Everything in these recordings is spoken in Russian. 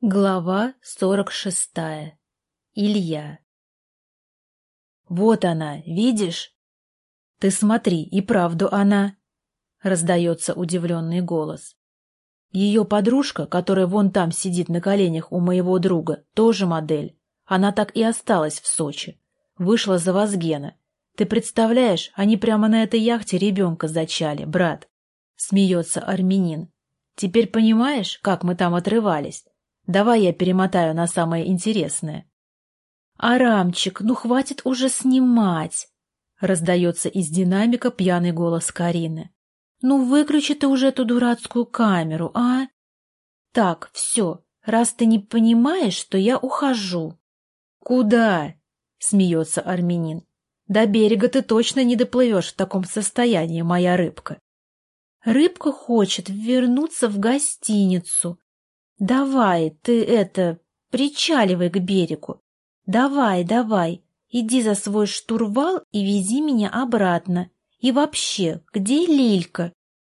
Глава сорок шестая. Илья. «Вот она, видишь?» «Ты смотри, и правду она!» — раздается удивленный голос. Ее подружка, которая вон там сидит на коленях у моего друга, тоже модель. Она так и осталась в Сочи. Вышла за Возгена. Ты представляешь, они прямо на этой яхте ребенка зачали, брат. Смеется армянин. Теперь понимаешь, как мы там отрывались? Давай я перемотаю на самое интересное. «Арамчик, ну хватит уже снимать!» Раздается из динамика пьяный голос Карины. «Ну выключи ты уже эту дурацкую камеру, а?» «Так, все, раз ты не понимаешь, что я ухожу». «Куда?» — смеется армянин. «До берега ты точно не доплывешь в таком состоянии, моя рыбка». «Рыбка хочет вернуться в гостиницу», Давай, ты это, причаливай к берегу. Давай, давай, иди за свой штурвал и вези меня обратно. И вообще, где Лилька?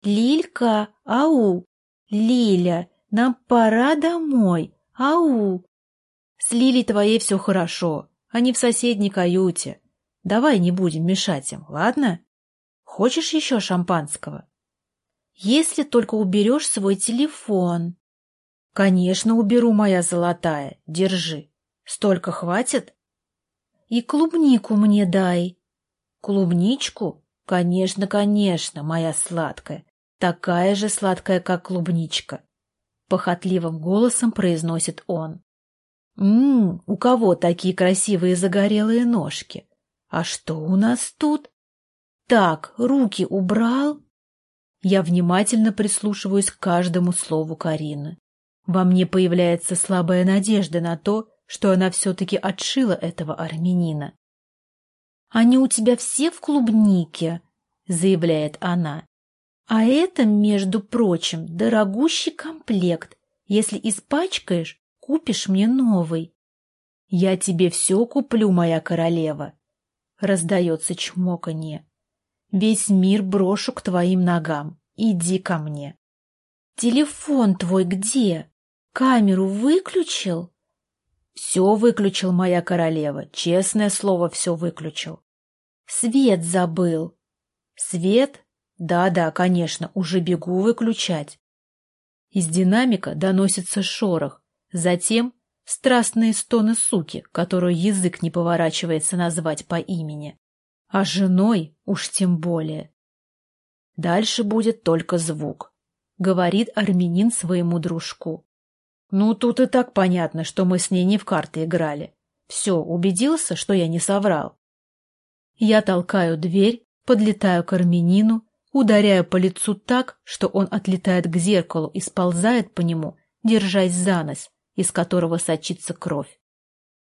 Лилька, ау! Лиля, нам пора домой, ау! С Лилей твоей все хорошо, они в соседней каюте. Давай не будем мешать им, ладно? Хочешь еще шампанского? Если только уберешь свой телефон. «Конечно, уберу, моя золотая. Держи. Столько хватит?» «И клубнику мне дай». «Клубничку? Конечно, конечно, моя сладкая. Такая же сладкая, как клубничка». Похотливым голосом произносит он. «Ммм, у кого такие красивые загорелые ножки? А что у нас тут?» «Так, руки убрал?» Я внимательно прислушиваюсь к каждому слову Карины. Во мне появляется слабая надежда на то, что она все-таки отшила этого армянина. «Они у тебя все в клубнике», — заявляет она. «А это, между прочим, дорогущий комплект. Если испачкаешь, купишь мне новый». «Я тебе все куплю, моя королева», — раздается чмоканье. «Весь мир брошу к твоим ногам. Иди ко мне». «Телефон твой где?» Камеру выключил? Все выключил, моя королева, честное слово, все выключил. Свет забыл. Свет? Да-да, конечно, уже бегу выключать. Из динамика доносится шорох, затем страстные стоны суки, которую язык не поворачивается назвать по имени. А женой уж тем более. Дальше будет только звук, говорит армянин своему дружку. Ну, тут и так понятно, что мы с ней не в карты играли. Все, убедился, что я не соврал. Я толкаю дверь, подлетаю к армянину, ударяю по лицу так, что он отлетает к зеркалу и сползает по нему, держась за нос, из которого сочится кровь.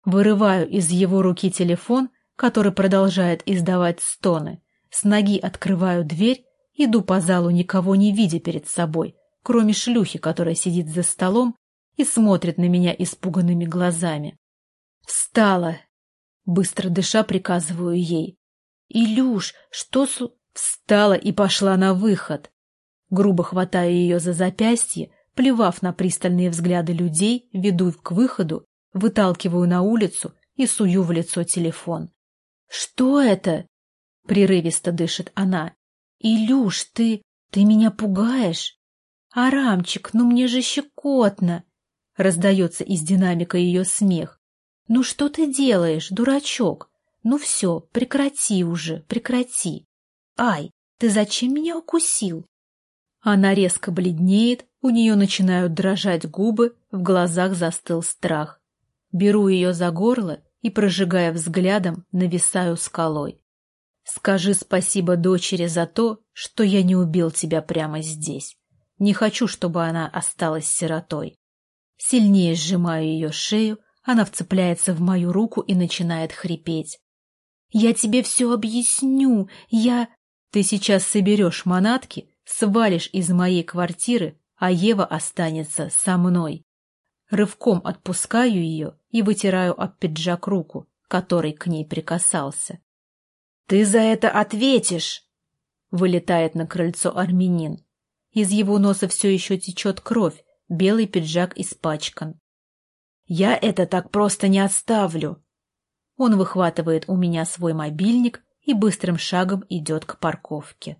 Вырываю из его руки телефон, который продолжает издавать стоны, с ноги открываю дверь, иду по залу, никого не видя перед собой, кроме шлюхи, которая сидит за столом и смотрит на меня испуганными глазами. «Встала!» Быстро дыша приказываю ей. «Илюш, что с...» Встала и пошла на выход. Грубо хватаю ее за запястье, плевав на пристальные взгляды людей, веду к выходу, выталкиваю на улицу и сую в лицо телефон. «Что это?» — прерывисто дышит она. «Илюш, ты... ты меня пугаешь?» «Арамчик, ну мне же щекотно!» Раздается из динамика ее смех. «Ну что ты делаешь, дурачок? Ну все, прекрати уже, прекрати. Ай, ты зачем меня укусил?» Она резко бледнеет, у нее начинают дрожать губы, в глазах застыл страх. Беру ее за горло и, прожигая взглядом, нависаю скалой. «Скажи спасибо дочери за то, что я не убил тебя прямо здесь. Не хочу, чтобы она осталась сиротой. Сильнее сжимаю ее шею, она вцепляется в мою руку и начинает хрипеть. «Я тебе все объясню, я...» «Ты сейчас соберешь манатки, свалишь из моей квартиры, а Ева останется со мной». Рывком отпускаю ее и вытираю об пиджак руку, который к ней прикасался. «Ты за это ответишь!» Вылетает на крыльцо армянин. Из его носа все еще течет кровь, Белый пиджак испачкан. Я это так просто не оставлю. Он выхватывает у меня свой мобильник и быстрым шагом идет к парковке.